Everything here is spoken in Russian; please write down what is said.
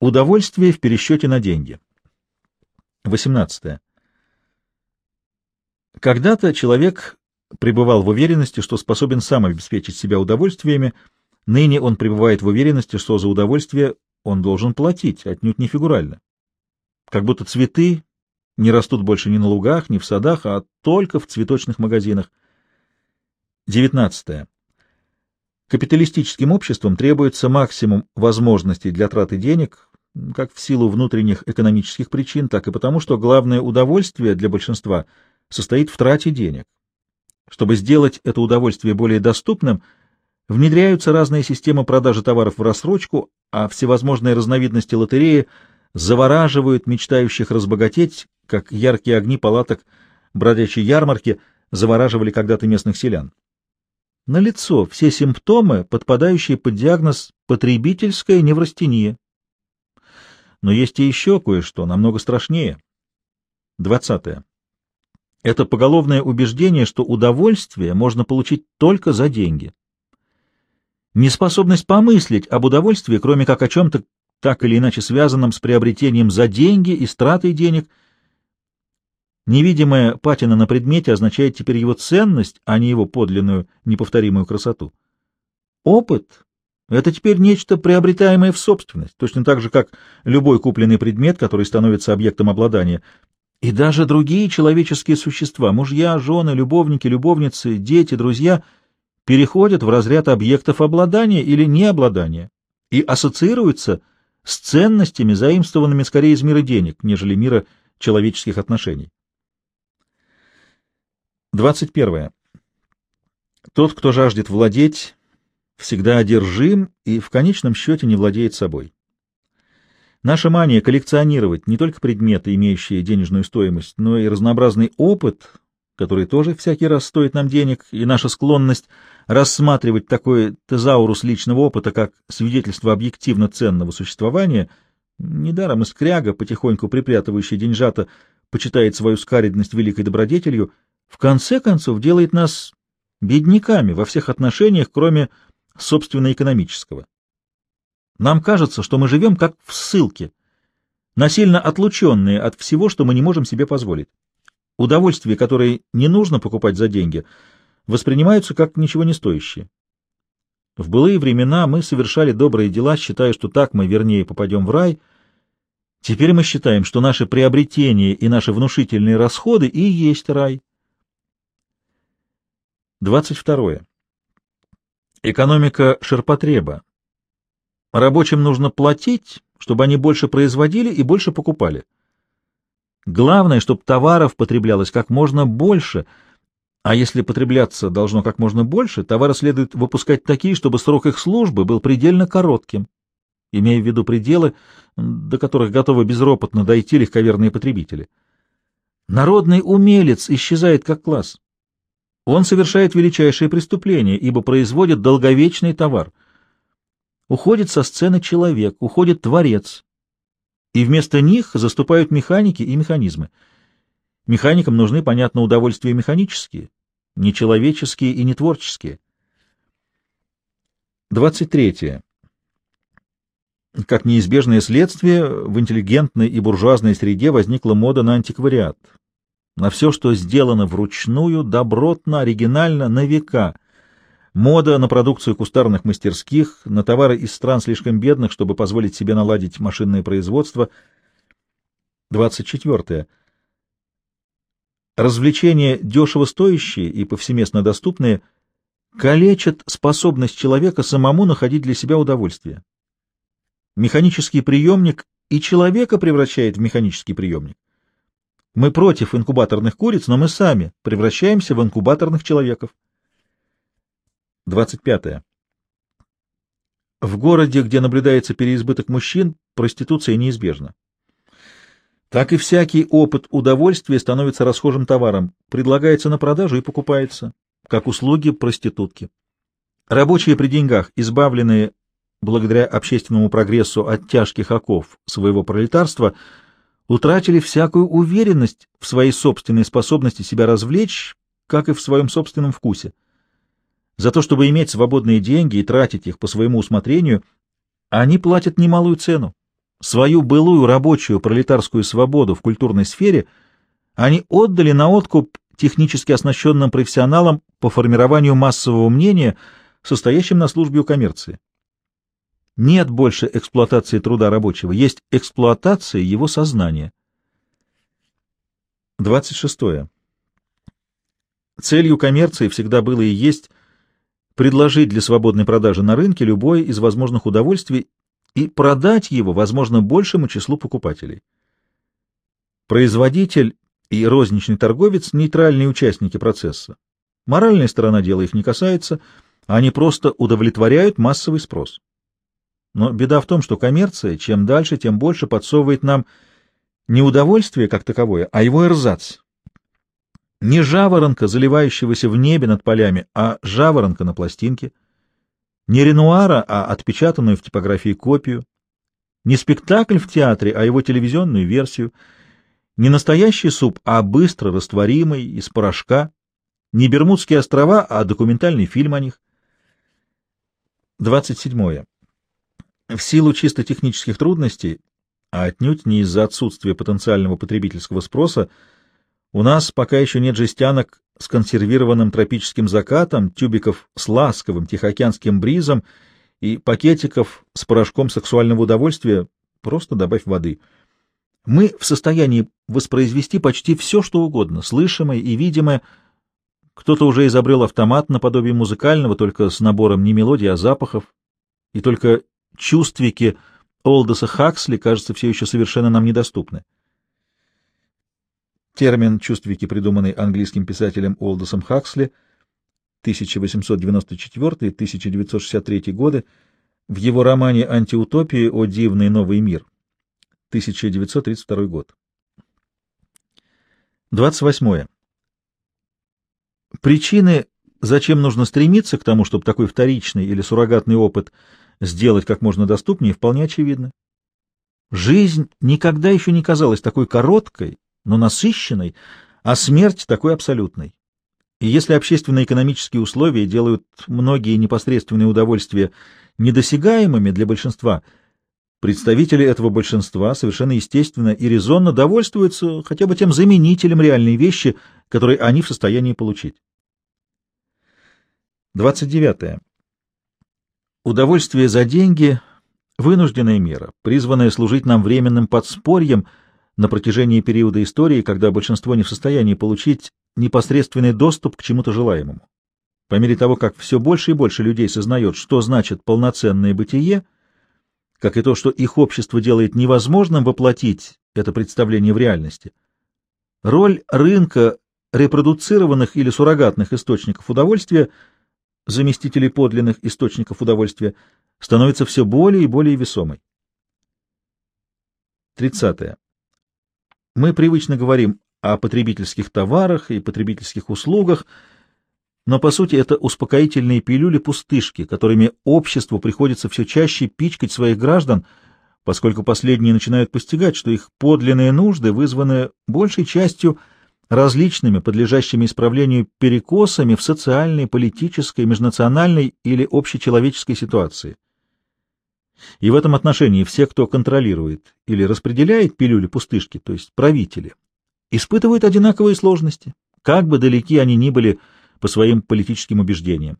Удовольствие в пересчете на деньги. 18. Когда-то человек пребывал в уверенности, что способен сам обеспечить себя удовольствиями, ныне он пребывает в уверенности, что за удовольствие он должен платить, отнюдь не фигурально. Как будто цветы не растут больше ни на лугах, ни в садах, а только в цветочных магазинах. 19. Капиталистическим обществам требуется максимум возможностей для траты денег, как в силу внутренних экономических причин, так и потому, что главное удовольствие для большинства состоит в трате денег. Чтобы сделать это удовольствие более доступным, внедряются разные системы продажи товаров в рассрочку, а всевозможные разновидности лотереи завораживают мечтающих разбогатеть, как яркие огни палаток бродячей ярмарки завораживали когда-то местных селян. Налицо все симптомы, подпадающие под диагноз потребительская неврастения. Но есть и еще кое-что, намного страшнее. Двадцатое. Это поголовное убеждение, что удовольствие можно получить только за деньги. Неспособность помыслить об удовольствии, кроме как о чем-то так или иначе связанном с приобретением за деньги и стратой денег – Невидимая патина на предмете означает теперь его ценность, а не его подлинную, неповторимую красоту. Опыт — это теперь нечто приобретаемое в собственность, точно так же, как любой купленный предмет, который становится объектом обладания. И даже другие человеческие существа, мужья, жены, любовники, любовницы, дети, друзья, переходят в разряд объектов обладания или необладания и ассоциируются с ценностями, заимствованными скорее из мира денег, нежели мира человеческих отношений. 21. Тот, кто жаждет владеть, всегда одержим и в конечном счете не владеет собой. Наша мания коллекционировать не только предметы, имеющие денежную стоимость, но и разнообразный опыт, который тоже всякий раз стоит нам денег, и наша склонность рассматривать такой тезаурус личного опыта как свидетельство объективно ценного существования, недаром искряга, потихоньку припрятывающая деньжата, почитает свою скаридность великой добродетелью — в конце концов делает нас бедняками во всех отношениях, кроме собственно экономического. Нам кажется, что мы живем как в ссылке, насильно отлученные от всего, что мы не можем себе позволить. Удовольствия, которые не нужно покупать за деньги, воспринимаются как ничего не стоящие. В былые времена мы совершали добрые дела, считая, что так мы вернее попадем в рай. Теперь мы считаем, что наши приобретения и наши внушительные расходы и есть рай. 22. Экономика ширпотреба. Рабочим нужно платить, чтобы они больше производили и больше покупали. Главное, чтобы товаров потреблялось как можно больше, а если потребляться должно как можно больше, товары следует выпускать такие, чтобы срок их службы был предельно коротким, имея в виду пределы, до которых готовы безропотно дойти легковерные потребители. Народный умелец исчезает как класс. Он совершает величайшее преступление, ибо производит долговечный товар. Уходит со сцены человек, уходит творец, и вместо них заступают механики и механизмы. Механикам нужны, понятно, удовольствия механические, не человеческие и не творческие. 23. Как неизбежное следствие, в интеллигентной и буржуазной среде возникла мода на антиквариат на все, что сделано вручную, добротно, оригинально, на века. Мода на продукцию кустарных мастерских, на товары из стран слишком бедных, чтобы позволить себе наладить машинное производство. 24. Развлечения, дешево стоящие и повсеместно доступные, калечат способность человека самому находить для себя удовольствие. Механический приемник и человека превращает в механический приемник. Мы против инкубаторных куриц, но мы сами превращаемся в инкубаторных человеков. 25. В городе, где наблюдается переизбыток мужчин, проституция неизбежна. Так и всякий опыт удовольствия становится расхожим товаром, предлагается на продажу и покупается, как услуги проститутки. Рабочие при деньгах, избавленные благодаря общественному прогрессу от тяжких оков своего пролетарства, утратили всякую уверенность в своей собственной способности себя развлечь, как и в своем собственном вкусе. За то, чтобы иметь свободные деньги и тратить их по своему усмотрению, они платят немалую цену. Свою былую рабочую пролетарскую свободу в культурной сфере они отдали на откуп технически оснащенным профессионалам по формированию массового мнения, состоящим на службе у коммерции. Нет больше эксплуатации труда рабочего, есть эксплуатация его сознания. 26. Целью коммерции всегда было и есть предложить для свободной продажи на рынке любое из возможных удовольствий и продать его, возможно, большему числу покупателей. Производитель и розничный торговец — нейтральные участники процесса. Моральная сторона дела их не касается, они просто удовлетворяют массовый спрос. Но беда в том, что коммерция чем дальше, тем больше подсовывает нам не удовольствие как таковое, а его эрзац, не жаворонка, заливающегося в небе над полями, а жаворонка на пластинке. Не Ренуара, а отпечатанную в типографии копию. Не спектакль в театре, а его телевизионную версию. Не настоящий суп, а быстро растворимый, из порошка. Не Бермудские острова, а документальный фильм о них. 27. В силу чисто технических трудностей, а отнюдь не из-за отсутствия потенциального потребительского спроса, у нас пока еще нет жестянок с консервированным тропическим закатом, тюбиков с ласковым тихоокеанским бризом и пакетиков с порошком сексуального удовольствия, просто добавь воды. Мы в состоянии воспроизвести почти все, что угодно, слышимое и видимое. Кто-то уже изобрел автомат наподобие музыкального, только с набором не мелодий, а запахов. И только чувствики Олдоса Хаксли, кажется, все еще совершенно нам недоступны. Термин «чувствики», придуманный английским писателем Олдосом Хаксли 1894-1963 годы, в его романе «Антиутопии. О дивный новый мир» 1932 год. 28. Причины, зачем нужно стремиться к тому, чтобы такой вторичный или суррогатный опыт сделать как можно доступнее, вполне очевидны. Жизнь никогда еще не казалась такой короткой но насыщенной, а смерть такой абсолютной. И если общественно-экономические условия делают многие непосредственные удовольствия недосягаемыми для большинства, представители этого большинства совершенно естественно и резонно довольствуются хотя бы тем заменителем реальной вещи, которые они в состоянии получить. 29. Удовольствие за деньги — вынужденная мера, призванная служить нам временным подспорьем — на протяжении периода истории, когда большинство не в состоянии получить непосредственный доступ к чему-то желаемому. По мере того, как все больше и больше людей сознает, что значит полноценное бытие, как и то, что их общество делает невозможным воплотить это представление в реальности, роль рынка репродуцированных или суррогатных источников удовольствия, заместителей подлинных источников удовольствия, становится все более и более весомой. 30. Мы привычно говорим о потребительских товарах и потребительских услугах, но по сути это успокоительные пилюли-пустышки, которыми обществу приходится все чаще пичкать своих граждан, поскольку последние начинают постигать, что их подлинные нужды вызваны большей частью различными, подлежащими исправлению перекосами в социальной, политической, межнациональной или общечеловеческой ситуации. И в этом отношении все, кто контролирует или распределяет пилюли-пустышки, то есть правители, испытывают одинаковые сложности, как бы далеки они ни были по своим политическим убеждениям.